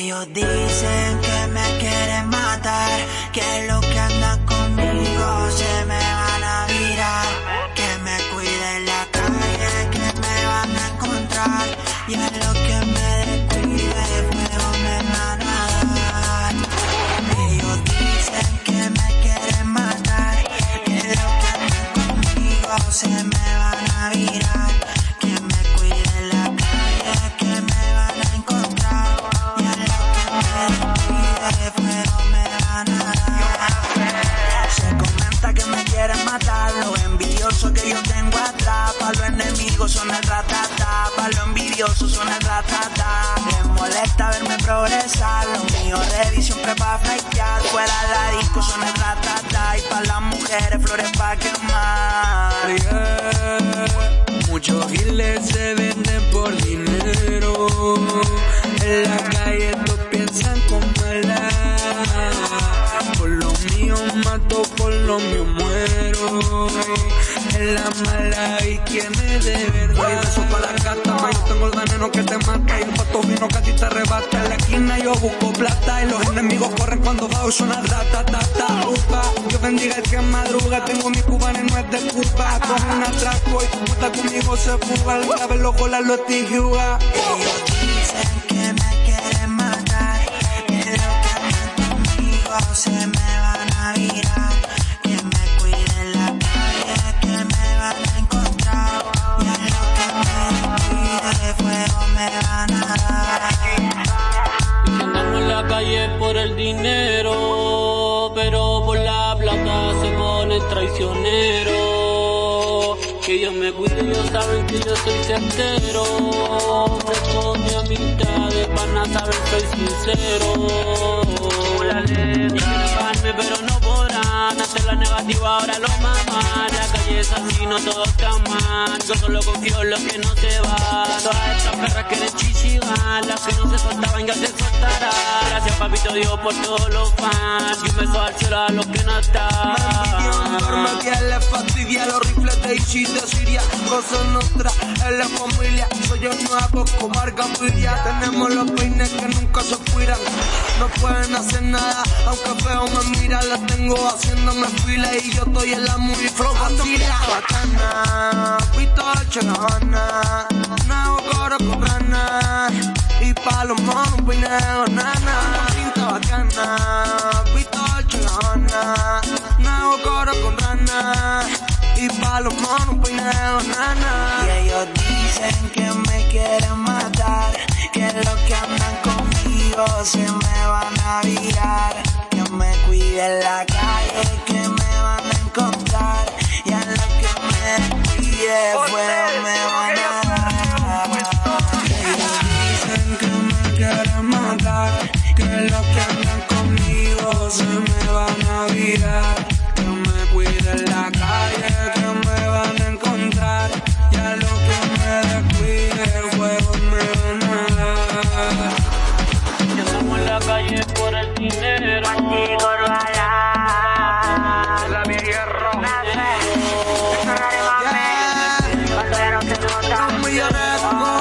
Ellos dicen que me quieren matar, que lo que andan conmigo se me van a virar, que me cuide en la calle, que me van a encontrar. Y en matar, lo envidioso que yo tengo atrás, pa' los enemigos son el ratata, pa' los envidiosos son el ratata. Les molesta verme progresar, lo mío ready siempre pa' flaitear, fuera la disco son el ratata y pa' las mujeres flores pa' quemar. Muchos giles se venden por dinero. En la calle todos piensan con maldad. Por lo mío mato, por lo mío muero. En la mala y que me de verdad. Eso para la gata, ma, yo tengo el veneno que te mata. Y el pato vino casi te arrebata. En la esquina yo busco plata. Y los enemigos corren cuando bajo suena rata, ta, ta, upa. Yo bendiga el que madruga. Tengo mi cubana y no es de Cuba. Con un atraco y tu puta conmigo se fuga. El grave loco la lo tijuga. Dicen que me quieren matar, que lo que se me van a virar, ponen traicioneros. Que Dios me cuide, ellos saben que yo soy certero. Presto mi amistad de pana, saben soy sincero. Quieren pagarme, pero no podrán hacer la negativa, ahora lo maman. La calle es así, no todos te aman. Yo solo confío en los que no se van. Todas estas perras quieren chichigar, las que no se soltaban ya se soltarán. Gracias papito Dios por todos los fans. Y un beso al cielo a los que no están. Rifles de de Siria Cosa nuestra en la familia Soy yo nuevo como Argambilia Tenemos los peines que nunca se fuiran No pueden hacer nada Aunque feo me mira La tengo haciéndome fila Y yo estoy en la movie flow Tira bacana Pito Dolce Gabbana Nuevo coro con rana Y pa' los monos un peineo nana. Pinta bacana Pito Dolce Gabbana Nuevo coro con rana y palo con un peine de banana. Y ellos dicen que me quieren matar, que los que andan conmigo se me van a virar. Que me cuide en la calle, que me van a encontrar. Y a los que me cuide, pues me van a dicen que me quieren matar, que los que andan conmigo se me van a virar. entierro. Bandera, te nota. Un millonario, amor.